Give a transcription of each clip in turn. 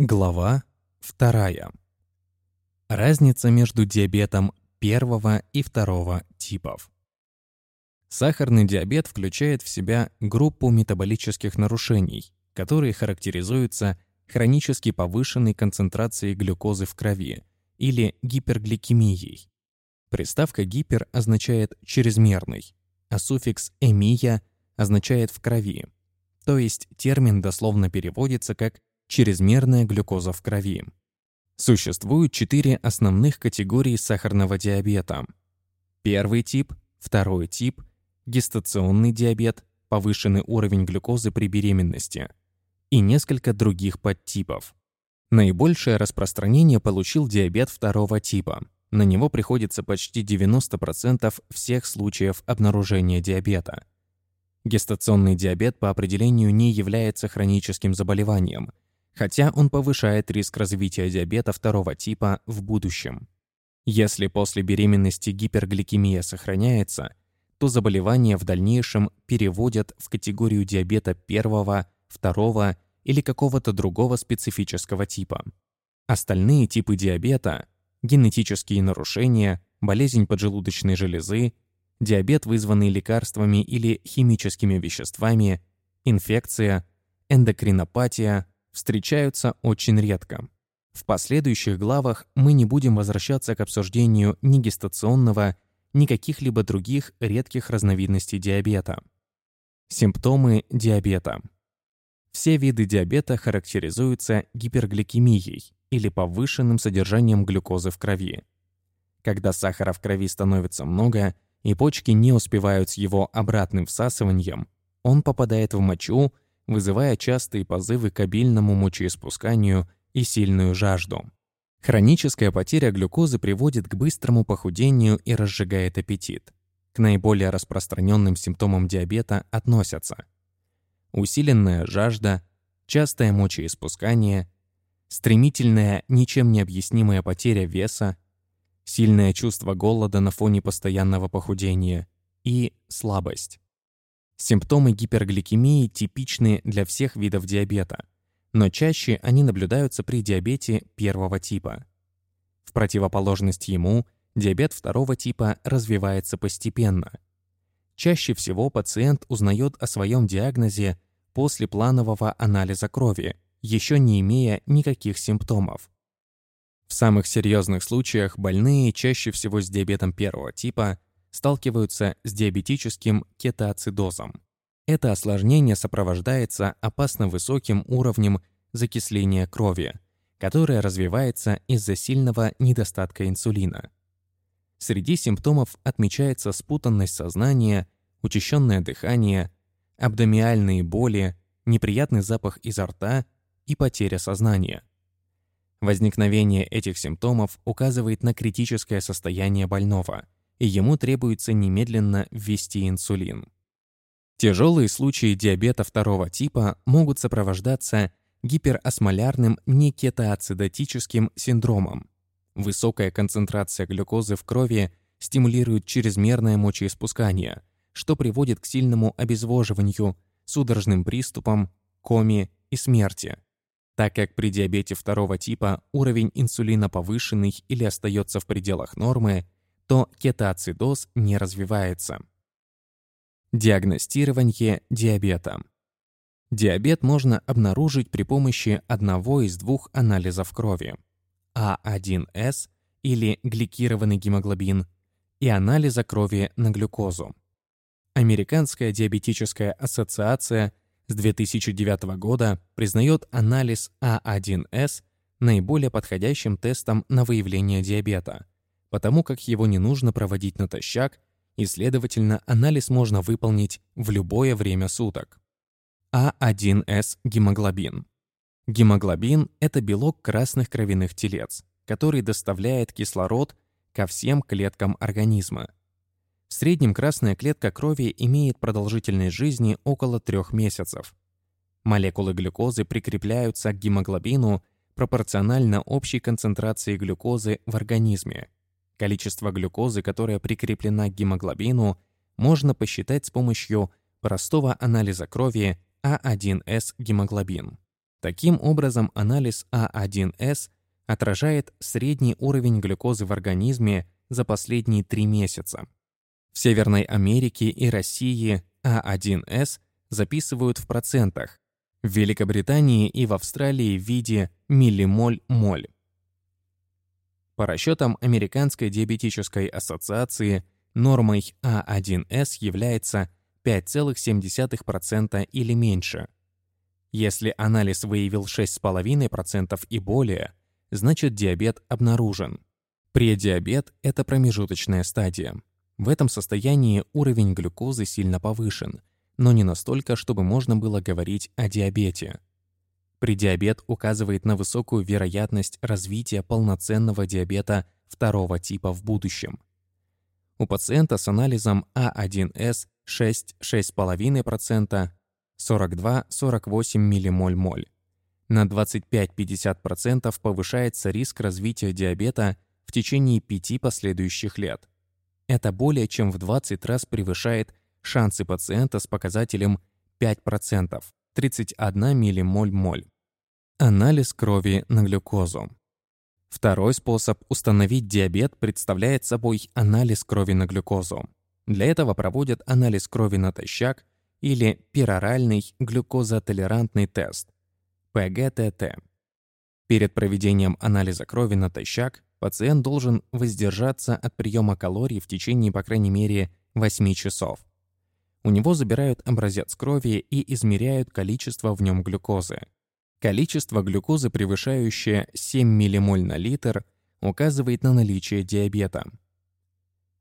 Глава 2. Разница между диабетом первого и второго типов. Сахарный диабет включает в себя группу метаболических нарушений, которые характеризуются хронически повышенной концентрацией глюкозы в крови или гипергликемией. Приставка «гипер» означает «чрезмерный», а суффикс «эмия» означает «в крови», то есть термин дословно переводится как чрезмерная глюкоза в крови. Существует четыре основных категории сахарного диабета. Первый тип, второй тип, гестационный диабет, повышенный уровень глюкозы при беременности и несколько других подтипов. Наибольшее распространение получил диабет второго типа. На него приходится почти 90% всех случаев обнаружения диабета. Гестационный диабет по определению не является хроническим заболеванием – хотя он повышает риск развития диабета второго типа в будущем. Если после беременности гипергликемия сохраняется, то заболевание в дальнейшем переводят в категорию диабета первого, второго или какого-то другого специфического типа. Остальные типы диабета – генетические нарушения, болезнь поджелудочной железы, диабет, вызванный лекарствами или химическими веществами, инфекция, эндокринопатия, встречаются очень редко. В последующих главах мы не будем возвращаться к обсуждению ни гестационного, ни каких-либо других редких разновидностей диабета. Симптомы диабета. Все виды диабета характеризуются гипергликемией или повышенным содержанием глюкозы в крови. Когда сахара в крови становится много и почки не успевают с его обратным всасыванием, он попадает в мочу вызывая частые позывы к обильному мочеиспусканию и сильную жажду. Хроническая потеря глюкозы приводит к быстрому похудению и разжигает аппетит. К наиболее распространенным симптомам диабета относятся усиленная жажда, частое мочеиспускание, стремительная, ничем не объяснимая потеря веса, сильное чувство голода на фоне постоянного похудения и слабость. Симптомы гипергликемии типичны для всех видов диабета, но чаще они наблюдаются при диабете первого типа. В противоположность ему, диабет второго типа развивается постепенно. Чаще всего пациент узнает о своем диагнозе после планового анализа крови, еще не имея никаких симптомов. В самых серьезных случаях больные чаще всего с диабетом первого типа сталкиваются с диабетическим кетоацидозом. Это осложнение сопровождается опасно высоким уровнем закисления крови, которое развивается из-за сильного недостатка инсулина. Среди симптомов отмечается спутанность сознания, учащенное дыхание, абдомиальные боли, неприятный запах изо рта и потеря сознания. Возникновение этих симптомов указывает на критическое состояние больного – и ему требуется немедленно ввести инсулин. Тяжелые случаи диабета второго типа могут сопровождаться гиперосмолярным некетоацидотическим синдромом. Высокая концентрация глюкозы в крови стимулирует чрезмерное мочеиспускание, что приводит к сильному обезвоживанию, судорожным приступам, коме и смерти. Так как при диабете второго типа уровень инсулина повышенный или остается в пределах нормы, то кетоацидоз не развивается. Диагностирование диабета. Диабет можно обнаружить при помощи одного из двух анализов крови – А1С или гликированный гемоглобин и анализа крови на глюкозу. Американская диабетическая ассоциация с 2009 года признает анализ А1С наиболее подходящим тестом на выявление диабета – потому как его не нужно проводить натощак, и, следовательно, анализ можно выполнить в любое время суток. А1С гемоглобин. Гемоглобин – это белок красных кровяных телец, который доставляет кислород ко всем клеткам организма. В среднем красная клетка крови имеет продолжительность жизни около трех месяцев. Молекулы глюкозы прикрепляются к гемоглобину пропорционально общей концентрации глюкозы в организме. Количество глюкозы, которая прикреплена к гемоглобину, можно посчитать с помощью простого анализа крови А1С гемоглобин. Таким образом, анализ А1С отражает средний уровень глюкозы в организме за последние три месяца. В Северной Америке и России А1С записывают в процентах, в Великобритании и в Австралии в виде миллимоль-моль. По расчетам Американской диабетической ассоциации, нормой А1С является 5,7% или меньше. Если анализ выявил 6,5% и более, значит диабет обнаружен. Предиабет – это промежуточная стадия. В этом состоянии уровень глюкозы сильно повышен, но не настолько, чтобы можно было говорить о диабете. Предиабет указывает на высокую вероятность развития полноценного диабета второго типа в будущем. У пациента с анализом А1С 6-6,5%, 42-48 ммоль-моль. На 25-50% повышается риск развития диабета в течение пяти последующих лет. Это более чем в 20 раз превышает шансы пациента с показателем 5%, 31 ммоль-моль. Анализ крови на глюкозу. Второй способ установить диабет представляет собой анализ крови на глюкозу. Для этого проводят анализ крови натощак или пероральный глюкозотолерантный тест ПГТТ. Перед проведением анализа крови натощак пациент должен воздержаться от приема калорий в течение, по крайней мере, 8 часов. У него забирают образец крови и измеряют количество в нем глюкозы. Количество глюкозы, превышающее 7 ммоль на литр, указывает на наличие диабета.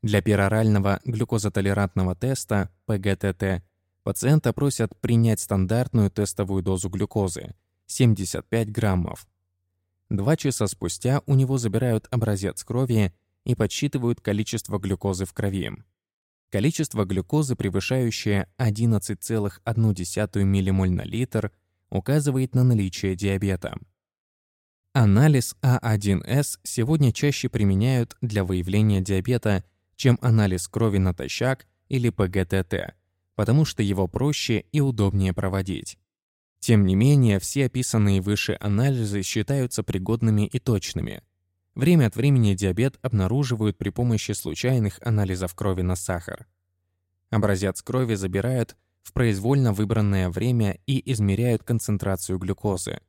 Для перорального глюкозотолерантного теста ПГТТ пациента просят принять стандартную тестовую дозу глюкозы – 75 граммов. Два часа спустя у него забирают образец крови и подсчитывают количество глюкозы в крови. Количество глюкозы, превышающее 11,1 ммоль на литр, указывает на наличие диабета. Анализ А1С сегодня чаще применяют для выявления диабета чем анализ крови натощак или ПГТТ, потому что его проще и удобнее проводить. Тем не менее, все описанные выше анализы считаются пригодными и точными. Время от времени диабет обнаруживают при помощи случайных анализов крови на сахар. Образец крови забирают в произвольно выбранное время и измеряют концентрацию глюкозы.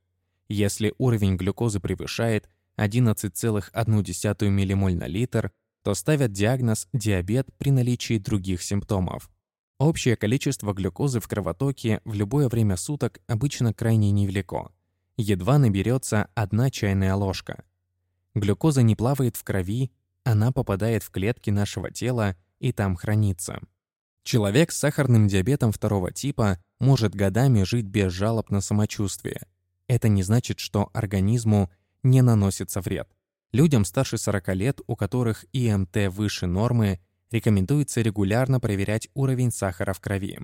Если уровень глюкозы превышает 11,1 ммоль на литр, то ставят диагноз диабет при наличии других симптомов. Общее количество глюкозы в кровотоке в любое время суток обычно крайне невелико. Едва наберется одна чайная ложка. Глюкоза не плавает в крови, она попадает в клетки нашего тела и там хранится. Человек с сахарным диабетом второго типа может годами жить без жалоб на самочувствие. Это не значит, что организму не наносится вред. Людям старше 40 лет, у которых ИМТ выше нормы, рекомендуется регулярно проверять уровень сахара в крови.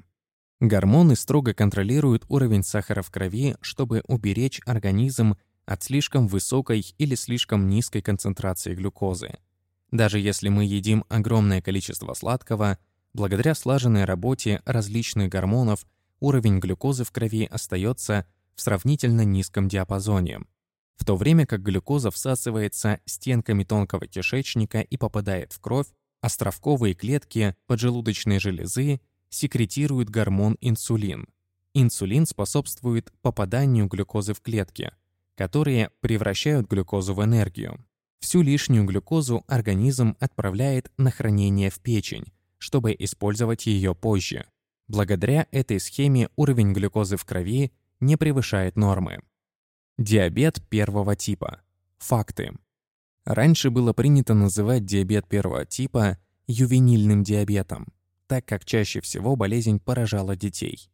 Гормоны строго контролируют уровень сахара в крови, чтобы уберечь организм от слишком высокой или слишком низкой концентрации глюкозы. Даже если мы едим огромное количество сладкого, благодаря слаженной работе различных гормонов уровень глюкозы в крови остается в сравнительно низком диапазоне в то время как глюкоза всасывается стенками тонкого кишечника и попадает в кровь, островковые клетки поджелудочной железы секретируют гормон инсулин. Инсулин способствует попаданию глюкозы в клетки, которые превращают глюкозу в энергию. Всю лишнюю глюкозу организм отправляет на хранение в печень, чтобы использовать ее позже. Благодаря этой схеме уровень глюкозы в крови не превышает нормы. Диабет первого типа. Факты. Раньше было принято называть диабет первого типа ювенильным диабетом, так как чаще всего болезнь поражала детей.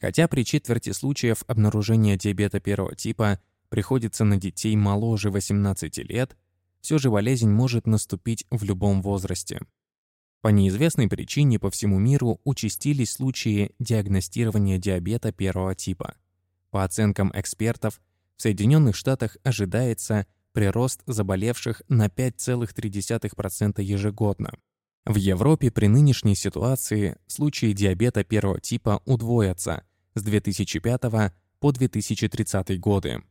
Хотя при четверти случаев обнаружения диабета первого типа приходится на детей моложе 18 лет, все же болезнь может наступить в любом возрасте. По неизвестной причине по всему миру участились случаи диагностирования диабета первого типа. По оценкам экспертов, в Соединенных Штатах ожидается прирост заболевших на 5,3% ежегодно. В Европе при нынешней ситуации случаи диабета первого типа удвоятся с 2005 по 2030 годы.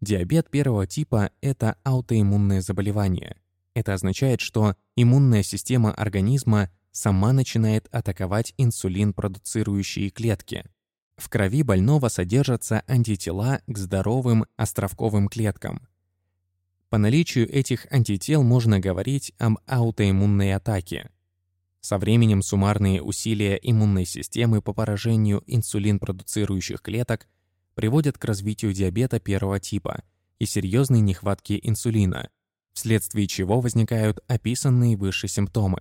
Диабет первого типа – это аутоиммунное заболевание. Это означает, что иммунная система организма сама начинает атаковать инсулин-продуцирующие клетки. В крови больного содержатся антитела к здоровым островковым клеткам. По наличию этих антител можно говорить об аутоиммунной атаке. Со временем суммарные усилия иммунной системы по поражению инсулин-продуцирующих клеток приводят к развитию диабета первого типа и серьезной нехватки инсулина, вследствие чего возникают описанные выше симптомы.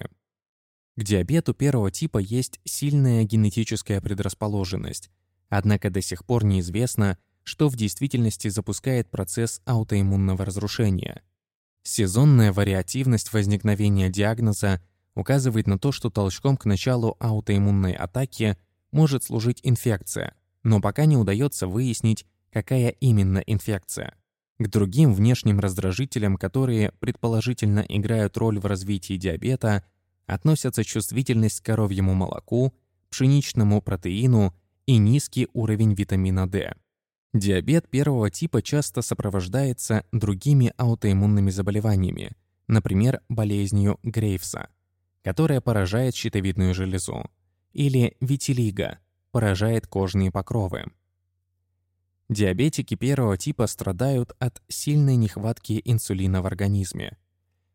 К диабету первого типа есть сильная генетическая предрасположенность, однако до сих пор неизвестно, что в действительности запускает процесс аутоиммунного разрушения. Сезонная вариативность возникновения диагноза указывает на то, что толчком к началу аутоиммунной атаки может служить инфекция – но пока не удается выяснить, какая именно инфекция. К другим внешним раздражителям, которые предположительно играют роль в развитии диабета, относятся чувствительность к коровьему молоку, пшеничному протеину и низкий уровень витамина D. Диабет первого типа часто сопровождается другими аутоиммунными заболеваниями, например, болезнью Грейвса, которая поражает щитовидную железу, или витилиго, поражает кожные покровы. Диабетики первого типа страдают от сильной нехватки инсулина в организме.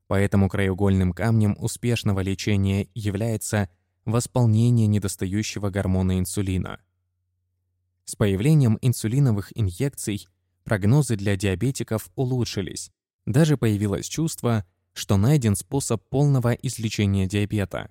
Поэтому краеугольным камнем успешного лечения является восполнение недостающего гормона инсулина. С появлением инсулиновых инъекций прогнозы для диабетиков улучшились. Даже появилось чувство, что найден способ полного излечения диабета.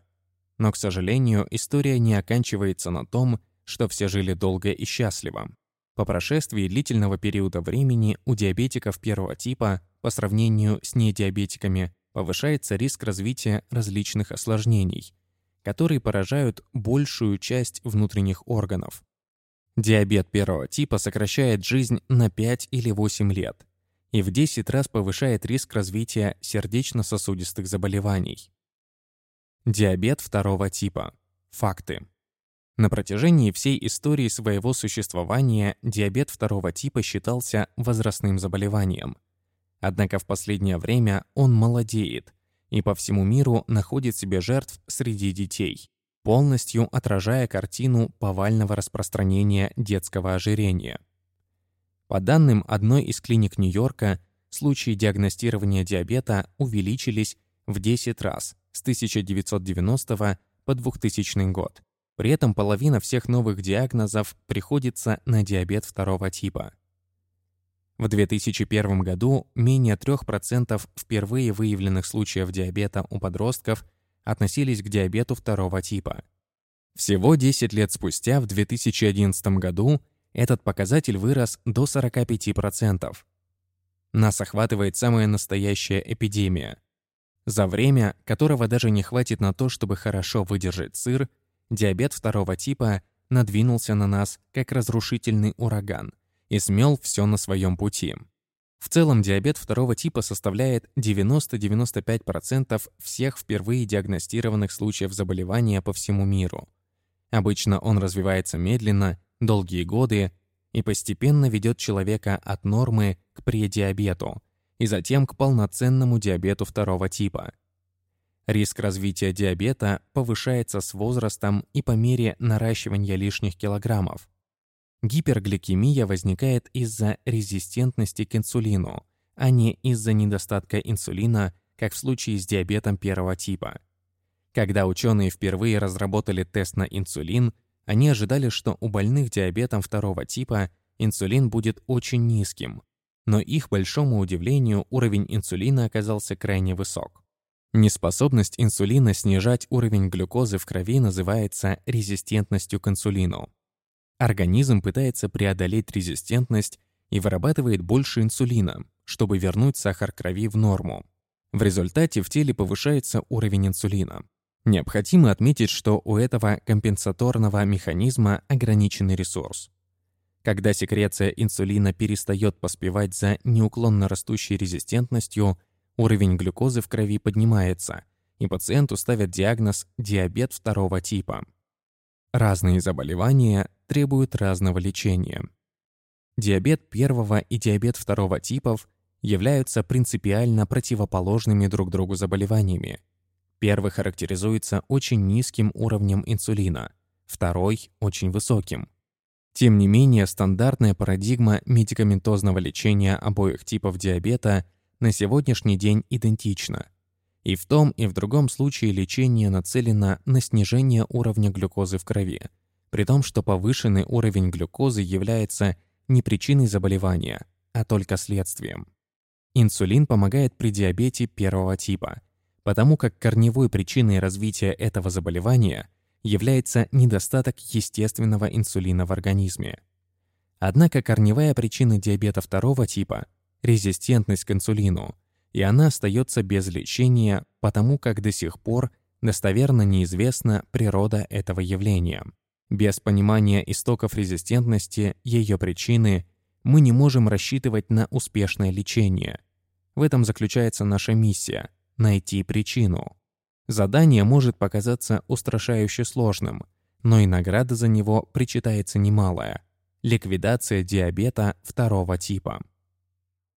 Но, к сожалению, история не оканчивается на том, что все жили долго и счастливо. По прошествии длительного периода времени у диабетиков первого типа по сравнению с недиабетиками повышается риск развития различных осложнений, которые поражают большую часть внутренних органов. Диабет первого типа сокращает жизнь на 5 или 8 лет и в 10 раз повышает риск развития сердечно-сосудистых заболеваний. Диабет второго типа. Факты. На протяжении всей истории своего существования диабет второго типа считался возрастным заболеванием. Однако в последнее время он молодеет и по всему миру находит себе жертв среди детей, полностью отражая картину повального распространения детского ожирения. По данным одной из клиник Нью-Йорка, случаи диагностирования диабета увеличились в 10 раз с 1990 по 2000 год. При этом половина всех новых диагнозов приходится на диабет второго типа. В 2001 году менее 3% впервые выявленных случаев диабета у подростков относились к диабету второго типа. Всего 10 лет спустя, в 2011 году, этот показатель вырос до 45%. Нас охватывает самая настоящая эпидемия. За время, которого даже не хватит на то, чтобы хорошо выдержать сыр, Диабет второго типа надвинулся на нас, как разрушительный ураган, и смел все на своем пути. В целом диабет второго типа составляет 90-95% всех впервые диагностированных случаев заболевания по всему миру. Обычно он развивается медленно, долгие годы и постепенно ведет человека от нормы к предиабету и затем к полноценному диабету второго типа. Риск развития диабета повышается с возрастом и по мере наращивания лишних килограммов. Гипергликемия возникает из-за резистентности к инсулину, а не из-за недостатка инсулина, как в случае с диабетом первого типа. Когда ученые впервые разработали тест на инсулин, они ожидали, что у больных диабетом второго типа инсулин будет очень низким, но их большому удивлению уровень инсулина оказался крайне высок. Неспособность инсулина снижать уровень глюкозы в крови называется резистентностью к инсулину. Организм пытается преодолеть резистентность и вырабатывает больше инсулина, чтобы вернуть сахар крови в норму. В результате в теле повышается уровень инсулина. Необходимо отметить, что у этого компенсаторного механизма ограниченный ресурс. Когда секреция инсулина перестает поспевать за неуклонно растущей резистентностью – Уровень глюкозы в крови поднимается, и пациенту ставят диагноз диабет второго типа. Разные заболевания требуют разного лечения. Диабет первого и диабет второго типов являются принципиально противоположными друг другу заболеваниями. Первый характеризуется очень низким уровнем инсулина, второй – очень высоким. Тем не менее, стандартная парадигма медикаментозного лечения обоих типов диабета на сегодняшний день идентична. И в том, и в другом случае лечение нацелено на снижение уровня глюкозы в крови, при том, что повышенный уровень глюкозы является не причиной заболевания, а только следствием. Инсулин помогает при диабете первого типа, потому как корневой причиной развития этого заболевания является недостаток естественного инсулина в организме. Однако корневая причина диабета второго типа – резистентность к инсулину, и она остается без лечения, потому как до сих пор достоверно неизвестна природа этого явления. Без понимания истоков резистентности, ее причины, мы не можем рассчитывать на успешное лечение. В этом заключается наша миссия – найти причину. Задание может показаться устрашающе сложным, но и награда за него причитается немалая – ликвидация диабета второго типа.